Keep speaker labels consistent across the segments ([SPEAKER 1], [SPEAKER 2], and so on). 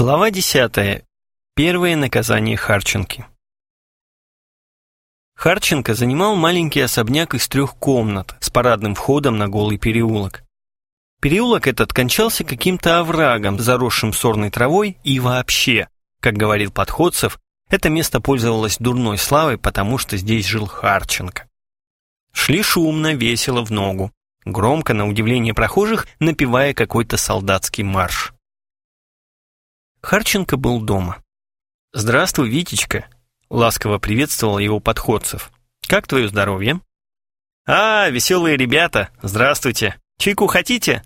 [SPEAKER 1] Глава 10. Первое наказание Харченки. Харченко занимал маленький особняк из трех комнат с парадным входом на голый переулок. Переулок этот кончался каким-то оврагом, заросшим сорной травой, и вообще, как говорил Подходцев, это место пользовалось дурной славой, потому что здесь жил Харченко. Шли шумно, весело в ногу, громко, на удивление прохожих, напевая какой-то солдатский марш. Харченко был дома. «Здравствуй, Витечка!» — ласково приветствовал его подходцев. «Как твое здоровье?» «А, веселые ребята! Здравствуйте! Чайку хотите?»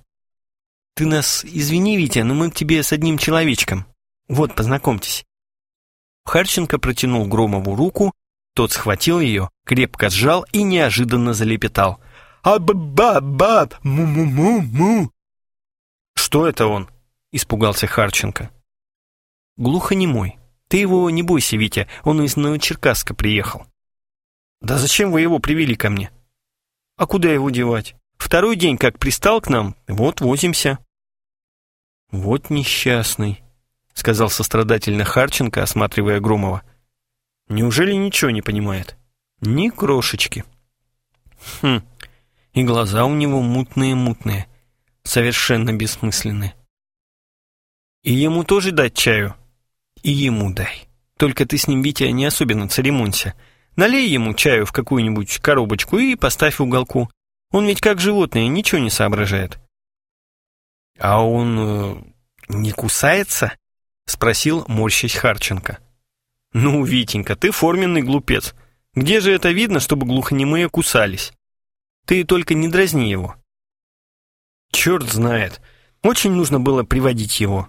[SPEAKER 1] «Ты нас извини, Витя, но мы к тебе с одним человечком. Вот, познакомьтесь». Харченко протянул Громову руку, тот схватил ее, крепко сжал и неожиданно залепетал. «А-ба-ба-ба-му-му-му-му!» «Что это он?» — испугался Харченко. Глухонемой. Ты его не бойся, Витя, он из Новочеркасска приехал. Да зачем вы его привели ко мне? А куда его девать? Второй день, как пристал к нам, вот возимся. Вот несчастный, сказал сострадательно Харченко, осматривая Громова. Неужели ничего не понимает? Ни крошечки. Хм, и глаза у него мутные-мутные, совершенно бессмысленные. И ему тоже дать чаю? И ему дай. Только ты с ним, Витя, не особенно церемонься. Налей ему чаю в какую-нибудь коробочку и поставь в уголку. Он ведь как животное, ничего не соображает. А он э, не кусается? Спросил, морщась Харченко. Ну, Витенька, ты форменный глупец. Где же это видно, чтобы глухонемые кусались? Ты только не дразни его. Черт знает. Очень нужно было приводить его.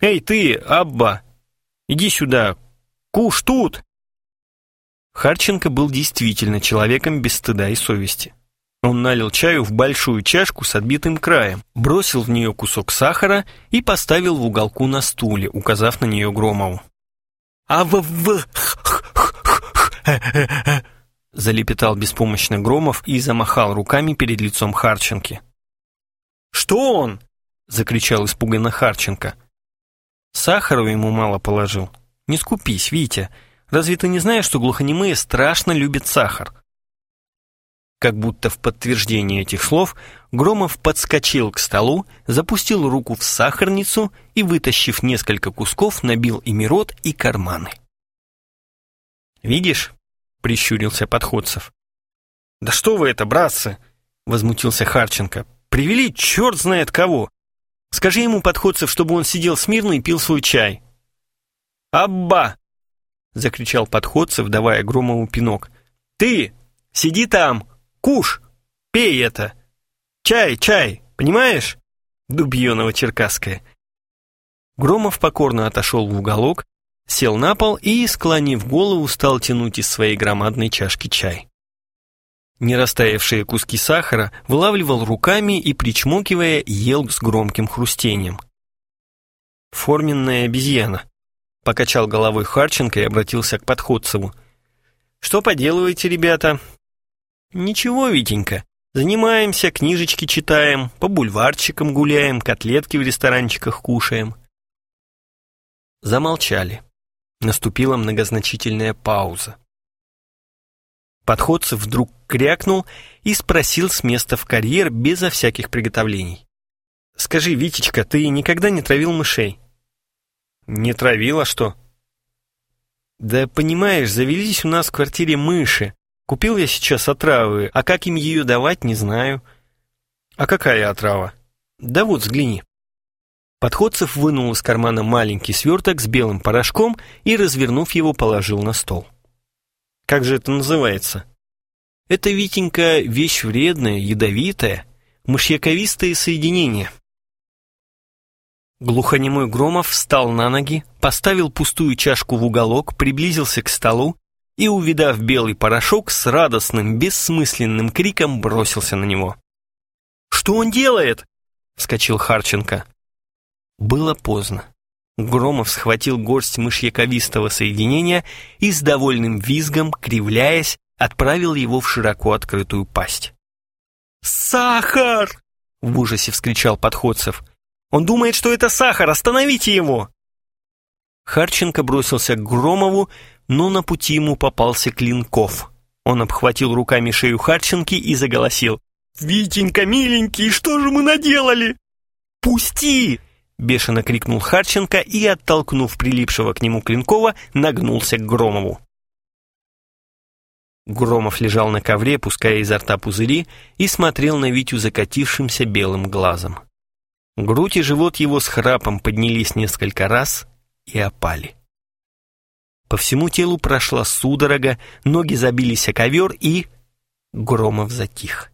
[SPEAKER 1] Эй, ты, Абба, Иди сюда! Куш тут!» Харченко был действительно человеком без стыда и совести. Он налил чаю в большую чашку с отбитым краем, бросил в нее кусок сахара и поставил в уголку на стуле, указав на нее Громову. а в в залепетал беспомощно Громов и замахал руками перед лицом Харченки. «Что он?» — закричал испуганно Харченко. Сахару ему мало положил. Не скупись, Витя. Разве ты не знаешь, что глухонемые страшно любят сахар? Как будто в подтверждение этих слов, Громов подскочил к столу, запустил руку в сахарницу и, вытащив несколько кусков, набил ими рот и карманы. «Видишь?» — прищурился Подходцев. «Да что вы это, братцы!» — возмутился Харченко. «Привели черт знает кого! Скажи ему, подходцев, чтобы он сидел смирно и пил свой чай». «Абба!» — закричал подходцев, давая Громову пинок. «Ты! Сиди там! Куш! Пей это! Чай, чай! Понимаешь?» Дубьонова черкасская. Громов покорно отошел в уголок, сел на пол и, склонив голову, стал тянуть из своей громадной чашки чай. Не растаявшие куски сахара вылавливал руками и, причмокивая, ел с громким хрустением. «Форменная обезьяна», — покачал головой Харченко и обратился к Подходцеву. «Что поделываете, ребята?» «Ничего, Витенька. Занимаемся, книжечки читаем, по бульварчикам гуляем, котлетки в ресторанчиках кушаем». Замолчали. Наступила многозначительная пауза. Подходцев вдруг крякнул и спросил с места в карьер безо всяких приготовлений. «Скажи, Витечка, ты никогда не травил мышей?» «Не травил, а что?» «Да понимаешь, завелись у нас в квартире мыши. Купил я сейчас отравы, а как им ее давать, не знаю». «А какая отрава?» «Да вот, взгляни». Подходцев вынул из кармана маленький сверток с белым порошком и, развернув его, положил на стол. Как же это называется? Это, Витенька, вещь вредная, ядовитая, мышьяковистое соединение. Глухонемой Громов встал на ноги, поставил пустую чашку в уголок, приблизился к столу и, увидав белый порошок, с радостным, бессмысленным криком бросился на него. «Что он делает?» — вскочил Харченко. Было поздно. Громов схватил горсть мышьяковистого соединения и с довольным визгом, кривляясь, отправил его в широко открытую пасть. «Сахар!» — в ужасе вскричал Подходцев. «Он думает, что это сахар! Остановите его!» Харченко бросился к Громову, но на пути ему попался Клинков. Он обхватил руками шею Харченки и заголосил. «Витенька, миленький, что же мы наделали?» «Пусти!» — бешено крикнул Харченко и, оттолкнув прилипшего к нему Клинкова, нагнулся к Громову. Громов лежал на ковре, пуская изо рта пузыри, и смотрел на Витю закатившимся белым глазом. Грудь и живот его с храпом поднялись несколько раз и опали. По всему телу прошла судорога, ноги забились о ковер и... Громов затих.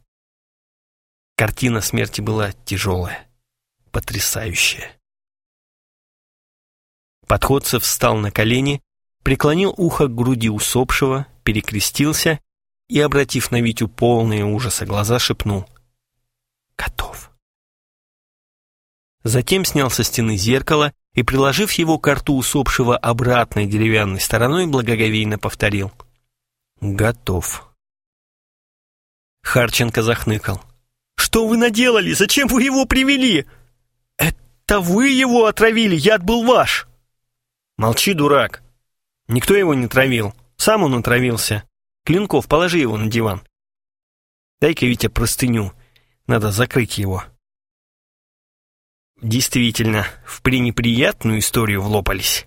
[SPEAKER 1] Картина смерти была тяжелая, потрясающая. Подходцев встал на колени, преклонил ухо к груди усопшего, перекрестился и, обратив на Витю полные ужаса глаза, шепнул «Готов». Затем снял со стены зеркало и, приложив его к рту усопшего обратной деревянной стороной, благоговейно повторил «Готов». Харченко захныкал. «Что вы наделали? Зачем вы его привели?» «Это вы его отравили, яд был ваш!» «Молчи, дурак! Никто его не травил, сам он отравился. Клинков, положи его на диван. Дай-ка, Витя, простыню, надо закрыть его». Действительно, в пренеприятную историю влопались.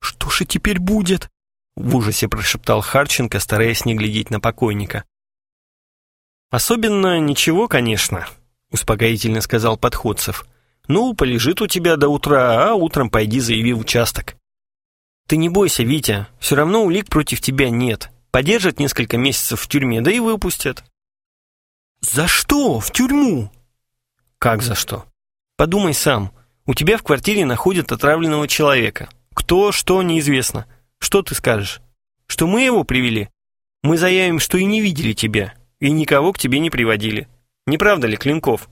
[SPEAKER 1] «Что же теперь будет?» — в ужасе прошептал Харченко, стараясь не глядеть на покойника. «Особенно ничего, конечно», — успокоительно сказал Подходцев. «Ну, полежит у тебя до утра, а утром пойди заяви в участок». «Ты не бойся, Витя, все равно улик против тебя нет. Подержат несколько месяцев в тюрьме, да и выпустят». «За что? В тюрьму?» «Как за что? Подумай сам. У тебя в квартире находят отравленного человека. Кто, что, неизвестно. Что ты скажешь? Что мы его привели? Мы заявим, что и не видели тебя, и никого к тебе не приводили. Не правда ли, Клинков?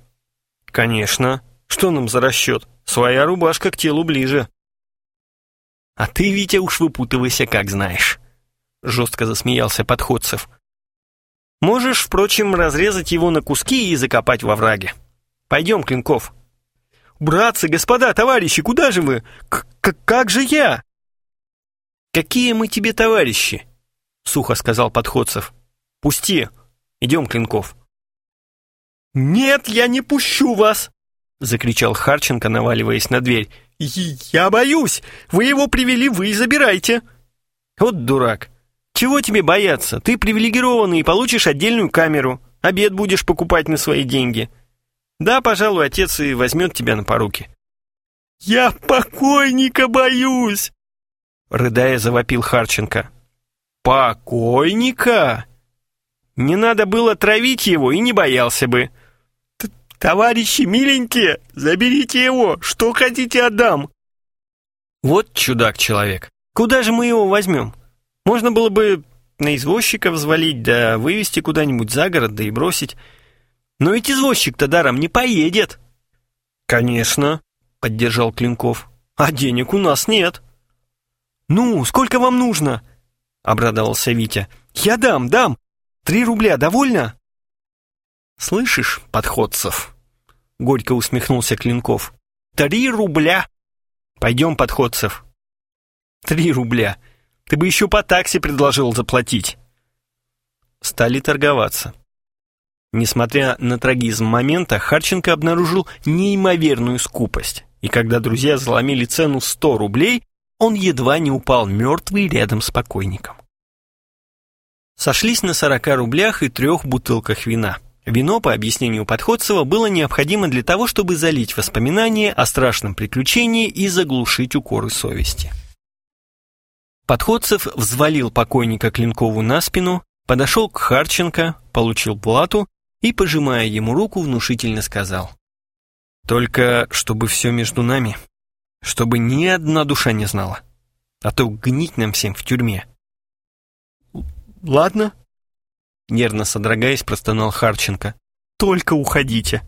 [SPEAKER 1] Конечно. Что нам за расчет? Своя рубашка к телу ближе. А ты, Витя, уж выпутывайся, как знаешь. Жестко засмеялся Подходцев. Можешь, впрочем, разрезать его на куски и закопать во враге. Пойдем, Клинков, «Братцы, господа, товарищи, куда же вы? К как же я?» «Какие мы тебе товарищи?» — сухо сказал Подходцев. «Пусти. Идем, Клинков». «Нет, я не пущу вас!» — закричал Харченко, наваливаясь на дверь. «Я боюсь! Вы его привели, вы и забирайте!» «Вот дурак! Чего тебе бояться? Ты привилегированный и получишь отдельную камеру. Обед будешь покупать на свои деньги. Да, пожалуй, отец и возьмет тебя на поруки. «Я покойника боюсь!» Рыдая, завопил Харченко. «Покойника?» «Не надо было травить его и не боялся бы». «Товарищи миленькие, заберите его, что хотите отдам». «Вот чудак-человек, куда же мы его возьмем? Можно было бы на извозчика взвалить, да вывести куда-нибудь за город, да и бросить». Но ведь извозчик-то даром не поедет. Конечно, поддержал Клинков. А денег у нас нет. Ну, сколько вам нужно? Обрадовался Витя. Я дам, дам. Три рубля довольно? Слышишь, подходцев? Горько усмехнулся Клинков. Три рубля. Пойдем, подходцев. Три рубля. Ты бы еще по такси предложил заплатить. Стали торговаться. Несмотря на трагизм момента, Харченко обнаружил неимоверную скупость. И когда друзья заломили цену 100 рублей, он едва не упал мертвый рядом с покойником. Сошлись на 40 рублях и трех бутылках вина. Вино, по объяснению Подходцева, было необходимо для того, чтобы залить воспоминания о страшном приключении и заглушить укоры совести. Подходцев взвалил покойника Клинкову на спину, подошел к Харченко, получил плату и, пожимая ему руку, внушительно сказал. «Только чтобы все между нами, чтобы ни одна душа не знала, а то гнить нам всем в тюрьме». «Ладно», — нервно содрогаясь, простонал Харченко. «Только уходите».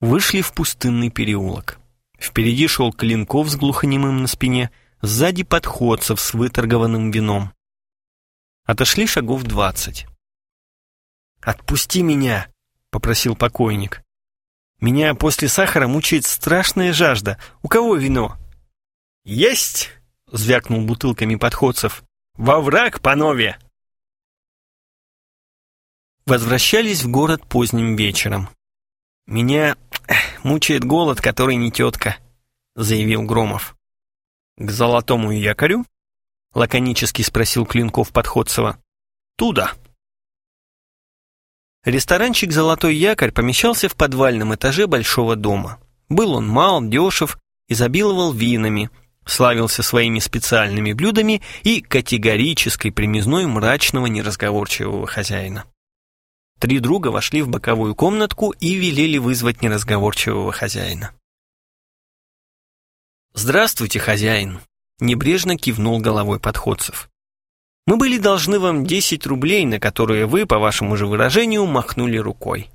[SPEAKER 1] Вышли в пустынный переулок. Впереди шел Клинков с глухонемым на спине, сзади подходцев с выторгованным вином. Отошли шагов двадцать. «Отпусти меня!» — попросил покойник. «Меня после сахара мучает страшная жажда. У кого вино?» «Есть!» — звякнул бутылками подходцев. «Во враг, панове!» Возвращались в город поздним вечером. «Меня мучает голод, который не тетка», — заявил Громов. «К золотому якорю?» — лаконически спросил Клинков Подходцева. «Туда». Ресторанчик «Золотой якорь» помещался в подвальном этаже большого дома. Был он мал, дешев, изобиловал винами, славился своими специальными блюдами и категорической примизной мрачного неразговорчивого хозяина. Три друга вошли в боковую комнатку и велели вызвать неразговорчивого хозяина. «Здравствуйте, хозяин!» — небрежно кивнул головой подходцев. «Мы были должны вам 10 рублей, на которые вы, по вашему же выражению, махнули рукой.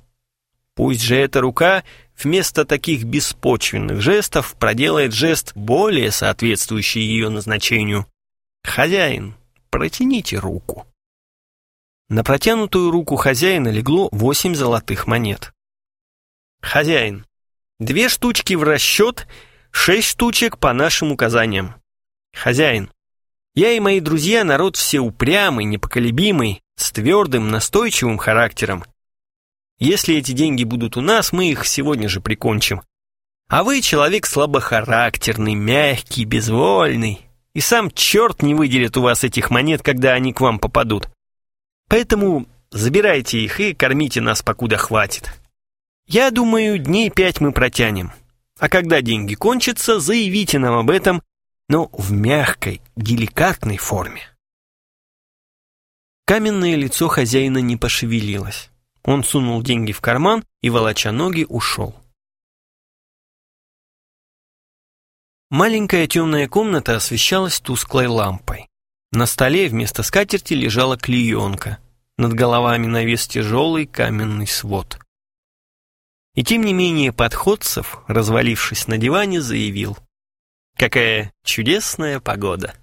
[SPEAKER 1] Пусть же эта рука вместо таких беспочвенных жестов проделает жест, более соответствующий ее назначению. Хозяин, протяните руку». На протянутую руку хозяина легло восемь золотых монет. «Хозяин, две штучки в расчет, шесть штучек по нашим указаниям. Хозяин, я и мои друзья народ все упрямый, непоколебимый, с твердым, настойчивым характером. Если эти деньги будут у нас, мы их сегодня же прикончим. А вы человек слабохарактерный, мягкий, безвольный, и сам черт не выделит у вас этих монет, когда они к вам попадут. Поэтому забирайте их и кормите нас, покуда хватит. Я думаю, дней пять мы протянем. А когда деньги кончатся, заявите нам об этом, но в мягкой, деликатной форме. Каменное лицо хозяина не пошевелилось. Он сунул деньги в карман и, волоча ноги, ушел. Маленькая темная комната освещалась тусклой лампой. На столе вместо скатерти лежала клеенка. Над головами навес тяжелый каменный свод. И тем не менее подходцев, развалившись на диване, заявил. «Какая чудесная погода!»